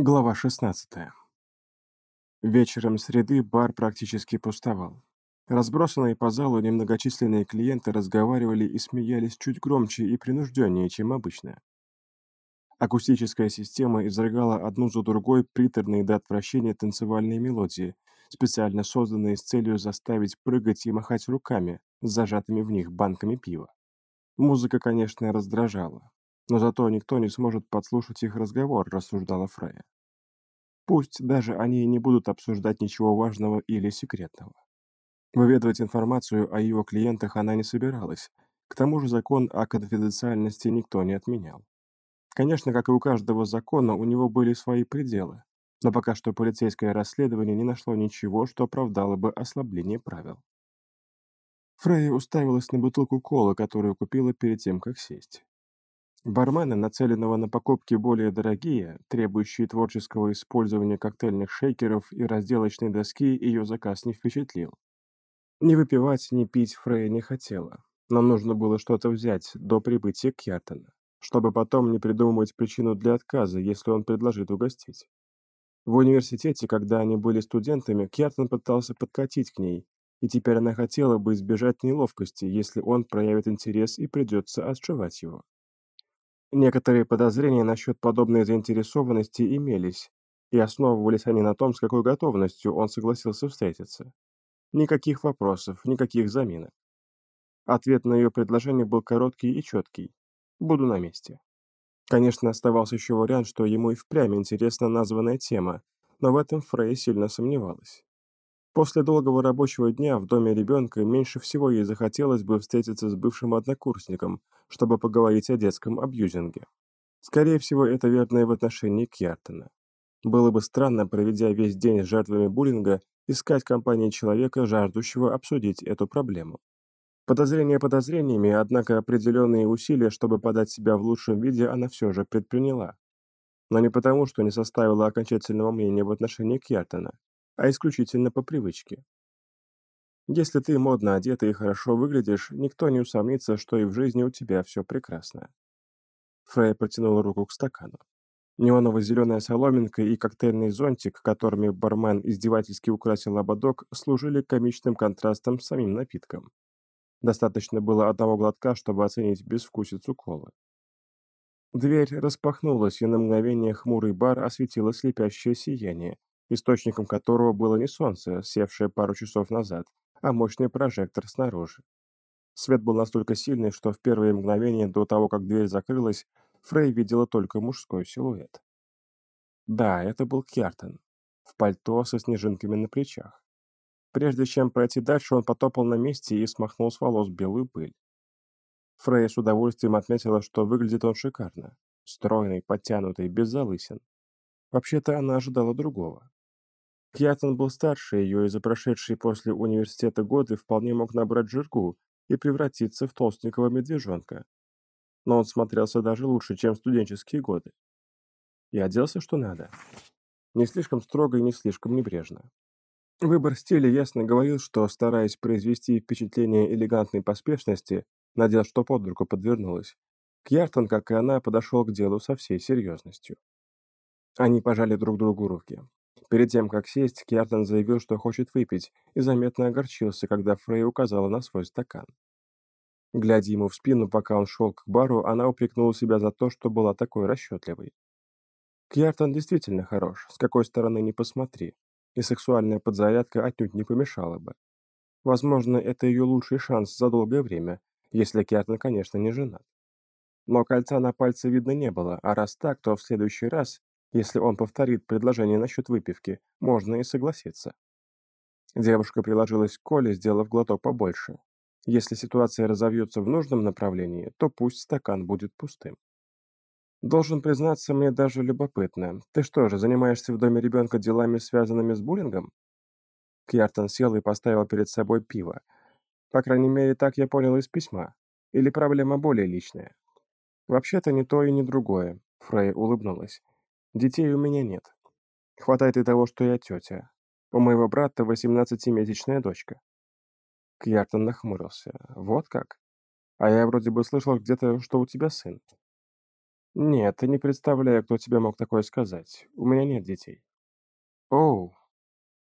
Глава 16. Вечером среды бар практически пустовал. Разбросанные по залу немногочисленные клиенты разговаривали и смеялись чуть громче и принужденнее, чем обычно. Акустическая система изрыгала одну за другой приторные до отвращения танцевальные мелодии, специально созданные с целью заставить прыгать и махать руками с зажатыми в них банками пива. Музыка, конечно, раздражала, но зато никто не сможет подслушать их разговор, рассуждала Фрея. Пусть даже они не будут обсуждать ничего важного или секретного. Выведывать информацию о его клиентах она не собиралась. К тому же закон о конфиденциальности никто не отменял. Конечно, как и у каждого закона, у него были свои пределы, но пока что полицейское расследование не нашло ничего, что оправдало бы ослабление правил. Фрейя уставилась на бутылку колы, которую купила перед тем, как сесть. Бармена, нацеленного на покупки более дорогие, требующие творческого использования коктейльных шейкеров и разделочной доски, ее заказ не впечатлил. Ни выпивать, ни пить Фрея не хотела. Нам нужно было что-то взять до прибытия Кьяртона, чтобы потом не придумывать причину для отказа, если он предложит угостить. В университете, когда они были студентами, Кьяртон пытался подкатить к ней, и теперь она хотела бы избежать неловкости, если он проявит интерес и придется отшивать его. Некоторые подозрения насчет подобной заинтересованности имелись, и основывались они на том, с какой готовностью он согласился встретиться. Никаких вопросов, никаких заминок. Ответ на ее предложение был короткий и четкий. «Буду на месте». Конечно, оставался еще вариант, что ему и впрямь интересна названная тема, но в этом Фрей сильно сомневалась. После долгого рабочего дня в доме ребенка меньше всего ей захотелось бы встретиться с бывшим однокурсником, чтобы поговорить о детском абьюзинге. Скорее всего, это верно и в отношении Кьяртона. Было бы странно, проведя весь день с жертвами буллинга, искать компании человека, жаждущего обсудить эту проблему. Подозрения подозрениями, однако определенные усилия, чтобы подать себя в лучшем виде, она все же предприняла. Но не потому, что не составила окончательного мнения в отношении Кьяртона а исключительно по привычке. Если ты модно одета и хорошо выглядишь, никто не усомнится, что и в жизни у тебя все прекрасно. Фрей протянула руку к стакану. Неоново-зеленая соломинка и коктейльный зонтик, которыми бармен издевательски украсил ободок, служили комичным контрастом с самим напитком. Достаточно было одного глотка, чтобы оценить безвкусицу колы. Дверь распахнулась, и на мгновение хмурый бар осветило слепящее сияние, источником которого было не солнце, севшее пару часов назад, а мощный прожектор снаружи. Свет был настолько сильный, что в первые мгновения до того, как дверь закрылась, Фрей видела только мужской силуэт. Да, это был Кертон, в пальто со снежинками на плечах. Прежде чем пройти дальше, он потопал на месте и смахнул с волос белую пыль. Фрей с удовольствием отметила, что выглядит он шикарно. Стройный, подтянутый, без залысин. Вообще-то она ожидала другого. Кьятон был старше ее, и за прошедшие после университета годы вполне мог набрать жирку и превратиться в толстенького медвежонка. Но он смотрелся даже лучше, чем студенческие годы. И оделся что надо. Не слишком строго и не слишком небрежно. Выбор стиля ясно говорил, что, стараясь произвести впечатление элегантной поспешности, надел, что под руку подвернулось. Кьяртон, как и она, подошел к делу со всей серьезностью. Они пожали друг другу руки. Перед тем, как сесть, Кьяртон заявил, что хочет выпить, и заметно огорчился, когда Фрей указала на свой стакан. Глядя ему в спину, пока он шел к бару, она упрекнула себя за то, что была такой расчетливой. Кьяртон действительно хорош, с какой стороны ни посмотри, и сексуальная подзарядка отнюдь не помешала бы. Возможно, это ее лучший шанс за долгое время, если Кьяртон, конечно, не женат. Но кольца на пальце видно не было, а раз так, то в следующий раз если он повторит предложение насчет выпивки, можно и согласиться. Девушка приложилась к Коле, сделав глоток побольше. Если ситуация разовьется в нужном направлении, то пусть стакан будет пустым. Должен признаться, мне даже любопытно. Ты что же, занимаешься в доме ребенка делами, связанными с буллингом? Кьяртон сел и поставил перед собой пиво. По крайней мере, так я понял из письма. Или проблема более личная? Вообще-то не то и не другое. Фрей улыбнулась. Детей у меня нет. Хватает и того, что я тетя. У моего брата восемнадцатимесячная дочка. Кьяртон нахмурился. Вот как? А я вроде бы слышал где-то, что у тебя сын. Нет, не представляю, кто тебе мог такое сказать. У меня нет детей. Оу.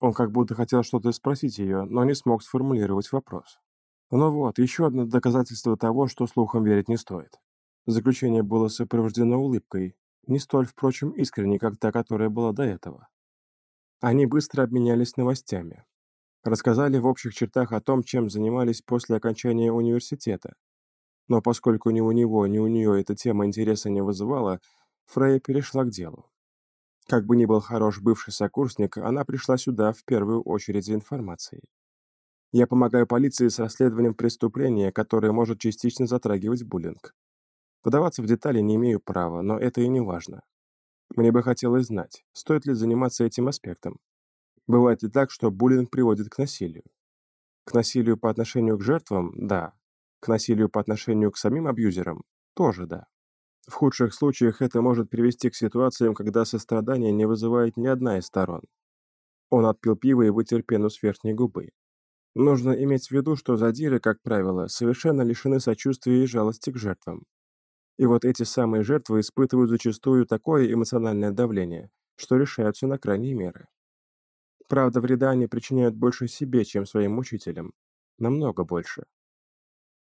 Он как будто хотел что-то спросить ее, но не смог сформулировать вопрос. Ну вот, еще одно доказательство того, что слухам верить не стоит. Заключение было сопровождено улыбкой, не столь, впрочем, искренней, как та, которая была до этого. Они быстро обменялись новостями. Рассказали в общих чертах о том, чем занимались после окончания университета. Но поскольку ни у него, ни у нее эта тема интереса не вызывала, Фрейя перешла к делу. Как бы ни был хорош бывший сокурсник, она пришла сюда в первую очередь за информацией. Я помогаю полиции с расследованием преступления, которое может частично затрагивать буллинг. Подаваться в детали не имею права, но это и не важно. Мне бы хотелось знать, стоит ли заниматься этим аспектом. Бывает ли так, что буллинг приводит к насилию? К насилию по отношению к жертвам – да. К насилию по отношению к самим абьюзерам – тоже да. В худших случаях это может привести к ситуациям, когда сострадание не вызывает ни одна из сторон. Он отпил пиво и вытер пену с верхней губы. Нужно иметь в виду, что задиры, как правило, совершенно лишены сочувствия и жалости к жертвам. И вот эти самые жертвы испытывают зачастую такое эмоциональное давление, что решаются на крайние меры. Правда, вреда они причиняют больше себе, чем своим мучителям. Намного больше.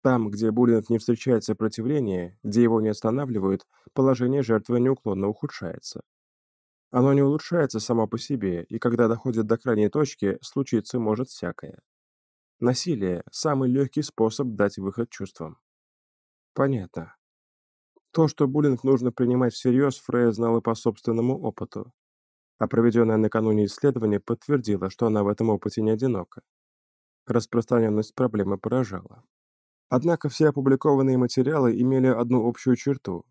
Там, где буллинг не встречает сопротивления, где его не останавливают, положение жертвы неуклонно ухудшается. Оно не улучшается само по себе, и когда доходит до крайней точки, случиться может всякое. Насилие – самый легкий способ дать выход чувствам. Понятно. То, что буллинг нужно принимать всерьез, Фрея знала по собственному опыту. А проведенное накануне исследование подтвердило, что она в этом опыте не одинока. Распространенность проблемы поражала. Однако все опубликованные материалы имели одну общую черту.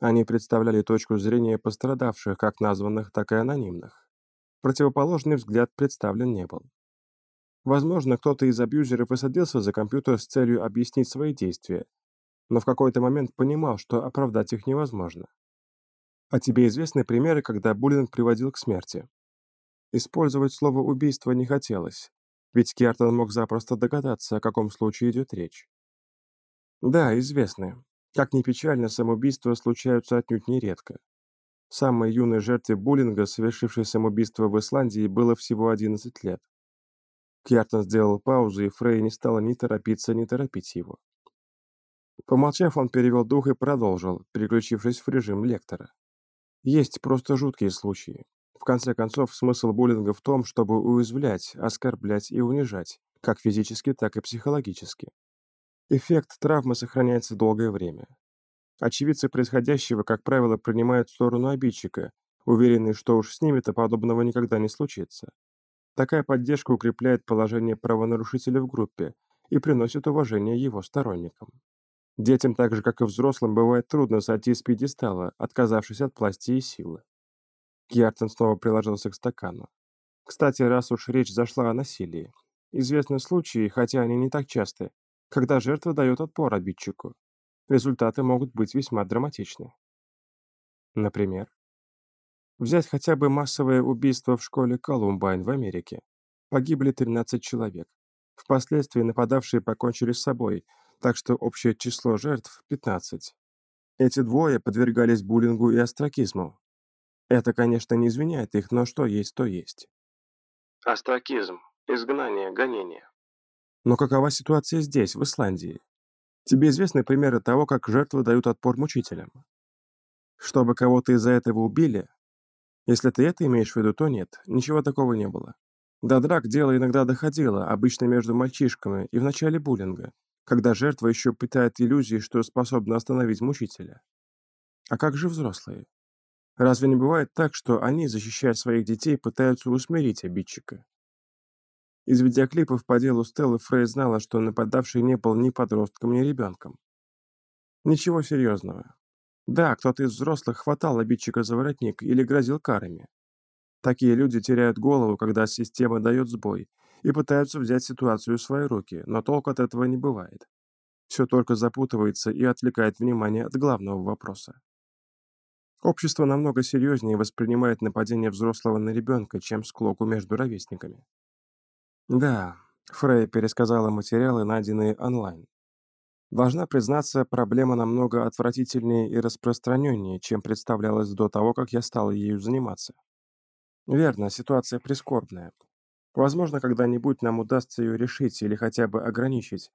Они представляли точку зрения пострадавших, как названных, так и анонимных. Противоположный взгляд представлен не был. Возможно, кто-то из абьюзеров и садился за компьютер с целью объяснить свои действия, но в какой-то момент понимал, что оправдать их невозможно. А тебе известны примеры, когда буллинг приводил к смерти? Использовать слово «убийство» не хотелось, ведь Кертон мог запросто догадаться, о каком случае идет речь. Да, известны. Как ни печально, самоубийства случаются отнюдь нередко. Самой юной жертве буллинга, совершившей самоубийство в Исландии, было всего 11 лет. Кьяртон сделал паузу, и Фрей не стала ни торопиться, ни торопить его. Помолчав, он перевел дух и продолжил, переключившись в режим лектора. Есть просто жуткие случаи. В конце концов, смысл буллинга в том, чтобы уязвлять, оскорблять и унижать, как физически, так и психологически. Эффект травмы сохраняется долгое время. Очевидцы происходящего, как правило, принимают сторону обидчика, уверенные, что уж с ними-то подобного никогда не случится. Такая поддержка укрепляет положение правонарушителя в группе и приносит уважение его сторонникам. Детям так же, как и взрослым, бывает трудно сойти с пьедестала, отказавшись от власти и силы. Гертон снова приложился к стакану. Кстати, раз уж речь зашла о насилии. Известны случаи, хотя они не так часты, когда жертва дает отпор обидчику. Результаты могут быть весьма драматичны. Например, взять хотя бы массовое убийство в школе Колумбайн в Америке. Погибли 13 человек. Впоследствии нападавшие покончили с собой, так что общее число жертв – 15. Эти двое подвергались буллингу и остракизму. Это, конечно, не извиняет их, но что есть, то есть. Остракизм, изгнание, гонение. Но какова ситуация здесь, в Исландии? Тебе известны примеры того, как жертвы дают отпор мучителям? Чтобы кого-то из-за этого убили? Если ты это имеешь в виду, то нет, ничего такого не было. До драк дело иногда доходило, обычно между мальчишками и в начале буллинга, когда жертва еще питает иллюзии, что способна остановить мучителя. А как же взрослые? Разве не бывает так, что они, защищая своих детей, пытаются усмирить обидчика? Из видеоклипов по делу Стеллы Фрей знала, что нападавший не был ни подростком, ни ребенком. Ничего серьезного. Да, кто-то из взрослых хватал обидчика за воротник или грозил карами. Такие люди теряют голову, когда система дает сбой, и пытаются взять ситуацию в свои руки, но толк от этого не бывает. Все только запутывается и отвлекает внимание от главного вопроса. Общество намного серьезнее воспринимает нападение взрослого на ребенка, чем склоку между ровесниками. Да, Фрей пересказала материалы, найденные онлайн. Должна признаться, проблема намного отвратительнее и распространеннее, чем представлялась до того, как я стал ею заниматься. Верно, ситуация прискорбная. Возможно, когда-нибудь нам удастся ее решить или хотя бы ограничить,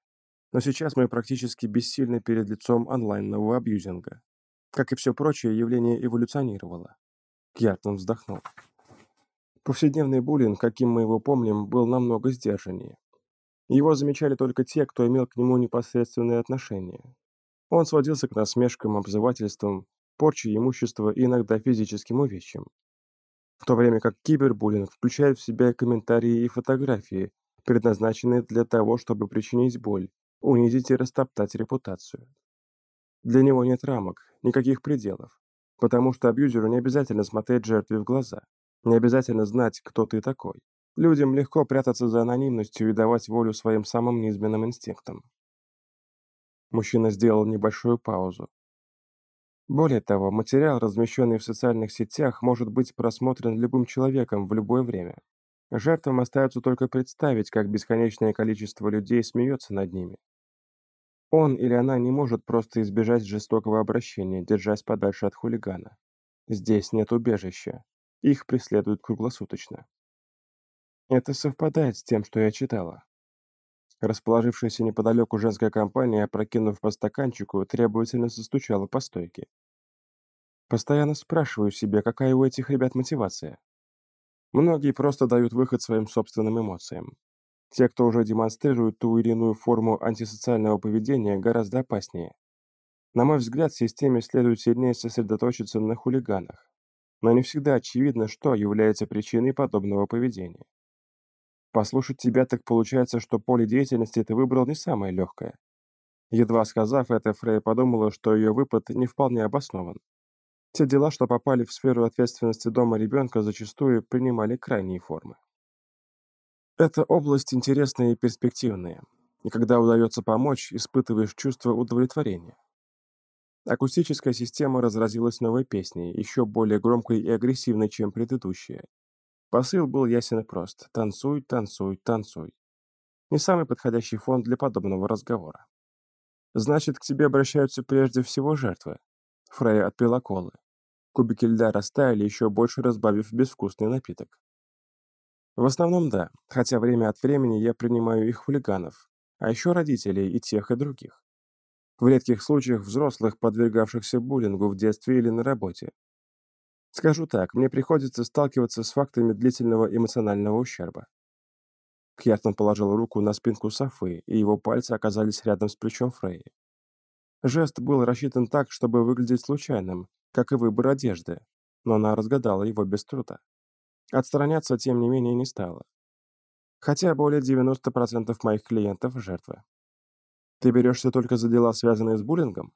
но сейчас мы практически бессильны перед лицом онлайнового абьюзинга. Как и все прочее, явление эволюционировало. Кьяртон вздохнул. Повседневный буллинг, каким мы его помним, был намного сдержаннее. Его замечали только те, кто имел к нему непосредственные отношения. Он сводился к насмешкам, обзывательствам, порче имущества и иногда физическим увечьям. В то время как кибербуллинг включает в себя комментарии и фотографии, предназначенные для того, чтобы причинить боль, унизить и растоптать репутацию. Для него нет рамок, никаких пределов, потому что абьюзеру не обязательно смотреть жертве в глаза, не обязательно знать, кто ты такой. Людям легко прятаться за анонимностью и давать волю своим самым низменным инстинктам. Мужчина сделал небольшую паузу. Более того, материал, размещенный в социальных сетях, может быть просмотрен любым человеком в любое время. Жертвам остается только представить, как бесконечное количество людей смеется над ними. Он или она не может просто избежать жестокого обращения, держась подальше от хулигана. Здесь нет убежища. Их преследуют круглосуточно. Это совпадает с тем, что я читала. Расположившаяся неподалеку женская компания, опрокинув по стаканчику, требовательно застучала по стойке. Постоянно спрашиваю себя, какая у этих ребят мотивация. Многие просто дают выход своим собственным эмоциям. Те, кто уже демонстрирует ту или иную форму антисоциального поведения, гораздо опаснее. На мой взгляд, системе следует сильнее сосредоточиться на хулиганах. Но не всегда очевидно, что является причиной подобного поведения. Послушать тебя так получается, что поле деятельности ты выбрал не самое легкое. Едва сказав это, Фрей подумала, что ее выпад не вполне обоснован. Те дела, что попали в сферу ответственности дома ребенка, зачастую принимали крайние формы. Эта область интересная и перспективная, и когда удается помочь, испытываешь чувство удовлетворения. Акустическая система разразилась новой песней, еще более громкой и агрессивной, чем предыдущая. Посыл был ясен и прост. Танцуй, танцуй, танцуй. Не самый подходящий фон для подобного разговора. Значит, к тебе обращаются прежде всего жертвы. Фрея отпила колы. Кубики льда растаяли, еще больше разбавив безвкусный напиток. В основном да, хотя время от времени я принимаю их хулиганов, а еще родителей и тех, и других. В редких случаях взрослых, подвергавшихся буллингу в детстве или на работе. Скажу так, мне приходится сталкиваться с фактами длительного эмоционального ущерба. Кьяртон положил руку на спинку Софы, и его пальцы оказались рядом с плечом Фрейи. Жест был рассчитан так, чтобы выглядеть случайным, как и выбор одежды, но она разгадала его без труда. Отстраняться, тем не менее, не стало. Хотя более 90% моих клиентов – жертвы. Ты берешься только за дела, связанные с буллингом?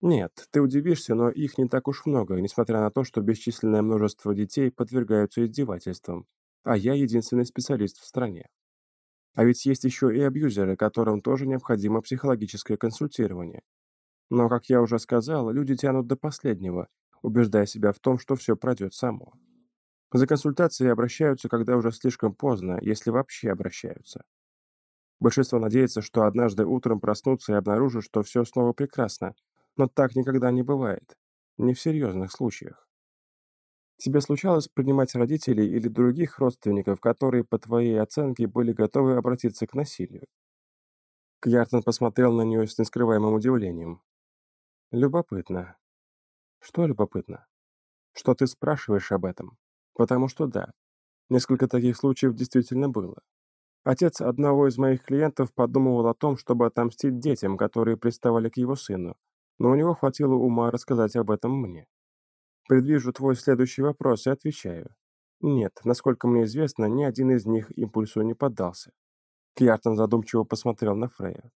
Нет, ты удивишься, но их не так уж много, несмотря на то, что бесчисленное множество детей подвергаются издевательствам, а я единственный специалист в стране. А ведь есть еще и абьюзеры, которым тоже необходимо психологическое консультирование. Но, как я уже сказал, люди тянут до последнего, убеждая себя в том, что все пройдет само. За консультацией обращаются, когда уже слишком поздно, если вообще обращаются. Большинство надеется, что однажды утром проснутся и обнаружат, что все снова прекрасно, но так никогда не бывает. Не в серьезных случаях. Тебе случалось принимать родителей или других родственников, которые, по твоей оценке, были готовы обратиться к насилию? Кьяртон посмотрел на нее с нескрываемым удивлением. Любопытно. Что любопытно? Что ты спрашиваешь об этом? Потому что да, несколько таких случаев действительно было. Отец одного из моих клиентов подумывал о том, чтобы отомстить детям, которые приставали к его сыну, но у него хватило ума рассказать об этом мне. Предвижу твой следующий вопрос и отвечаю. Нет, насколько мне известно, ни один из них импульсу не поддался. Кьяртон задумчиво посмотрел на Фрея.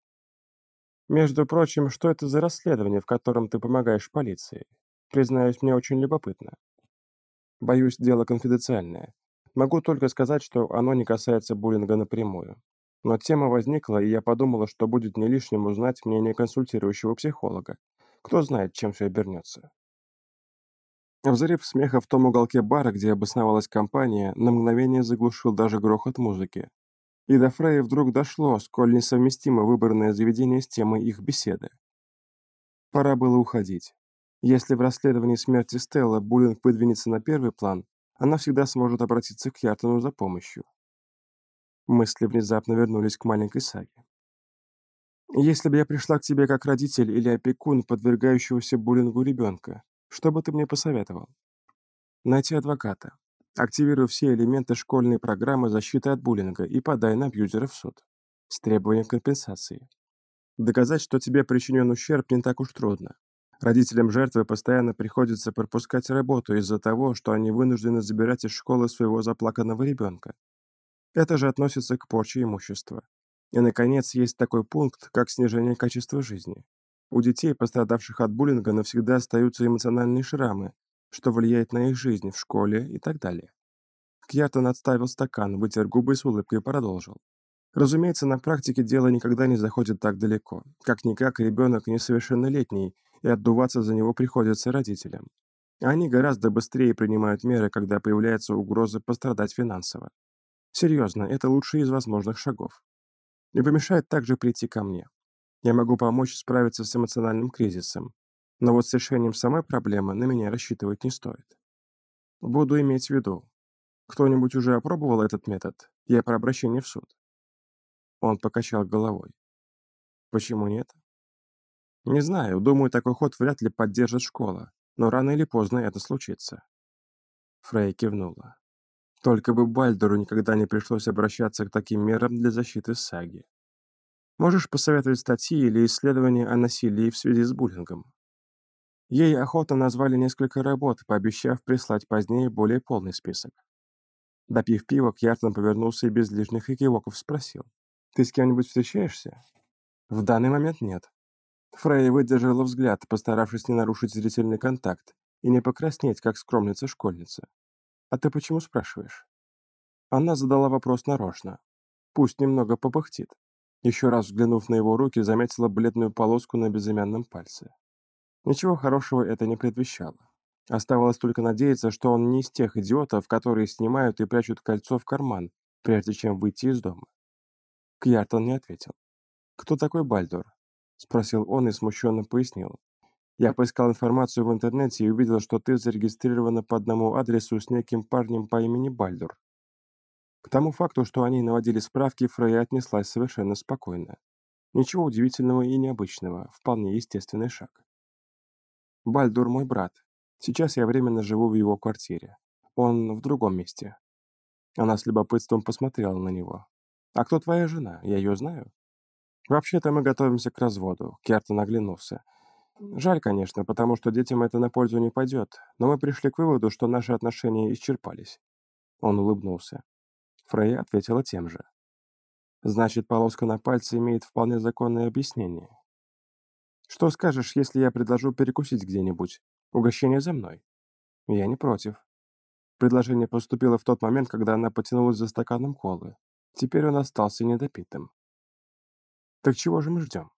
Между прочим, что это за расследование, в котором ты помогаешь полиции? Признаюсь, мне очень любопытно. Боюсь, дело конфиденциальное. Могу только сказать, что оно не касается буллинга напрямую. Но тема возникла, и я подумала, что будет не лишним узнать мнение консультирующего психолога. Кто знает, чем все обернется. Взрыв смеха в том уголке бара, где обосновалась компания, на мгновение заглушил даже грохот музыки. И до Фрея вдруг дошло, сколь несовместимо выбранное заведение с темой их беседы. Пора было уходить. Если в расследовании смерти Стелла буллинг выдвинется на первый план, она всегда сможет обратиться к Яртону за помощью. Мысли внезапно вернулись к маленькой Саге. «Если бы я пришла к тебе как родитель или опекун подвергающегося буллингу ребенка, что бы ты мне посоветовал?» «Найти адвоката. Активируй все элементы школьной программы защиты от буллинга и подай на абьюзера в суд. С требованием компенсации. Доказать, что тебе причинен ущерб, не так уж трудно. Родителям жертвы постоянно приходится пропускать работу из-за того, что они вынуждены забирать из школы своего заплаканного ребенка. Это же относится к порче имущества. И, наконец, есть такой пункт, как снижение качества жизни. У детей, пострадавших от буллинга, навсегда остаются эмоциональные шрамы, что влияет на их жизнь в школе и так далее. Кьяртон отставил стакан, вытер губы с улыбкой и продолжил. Разумеется, на практике дело никогда не заходит так далеко. Как-никак, ребенок несовершеннолетний, и отдуваться за него приходится родителям. Они гораздо быстрее принимают меры, когда появляется угроза пострадать финансово. Серьезно, это лучший из возможных шагов. Не помешает также прийти ко мне. Я могу помочь справиться с эмоциональным кризисом, но вот с решением самой проблемы на меня рассчитывать не стоит. Буду иметь в виду. Кто-нибудь уже опробовал этот метод? Я про обращение в суд. Он покачал головой. Почему нет? Не знаю, думаю, такой ход вряд ли поддержит школа, но рано или поздно это случится. Фрей кивнула. Только бы Бальдору никогда не пришлось обращаться к таким мерам для защиты Саги. Можешь посоветовать статьи или исследования о насилии в связи с буллингом? Ей охотно назвали несколько работ, пообещав прислать позднее более полный список. Допив пива, Кьяртон повернулся и без лишних экивоков спросил. «Ты с кем-нибудь встречаешься?» «В данный момент нет». Фрей выдержала взгляд, постаравшись не нарушить зрительный контакт и не покраснеть, как скромница-школьница. «А ты почему спрашиваешь?» Она задала вопрос нарочно. Пусть немного попыхтит. Еще раз взглянув на его руки, заметила бледную полоску на безымянном пальце. Ничего хорошего это не предвещало. Оставалось только надеяться, что он не из тех идиотов, которые снимают и прячут кольцо в карман, прежде чем выйти из дома. Кьяртон не ответил. «Кто такой Бальдор?» — спросил он и смущенно пояснил. Я поискал информацию в интернете и увидел, что ты зарегистрирована по одному адресу с неким парнем по имени Бальдур. К тому факту, что они наводили справки, Фрейя отнеслась совершенно спокойно. Ничего удивительного и необычного, вполне естественный шаг. Бальдур мой брат. Сейчас я временно живу в его квартире. Он в другом месте. Она с любопытством посмотрела на него. «А кто твоя жена? Я ее знаю?» «Вообще-то мы готовимся к разводу», — Кертон оглянулся. Жаль, конечно, потому что детям это на пользу не пойдет, но мы пришли к выводу, что наши отношения исчерпались. Он улыбнулся. Фрейя ответила тем же. Значит, полоска на пальце имеет вполне законное объяснение. Что скажешь, если я предложу перекусить где-нибудь? Угощение за мной? Я не против. Предложение поступило в тот момент, когда она потянулась за стаканом колы. Теперь он остался недопитым. Так чего же мы ждем?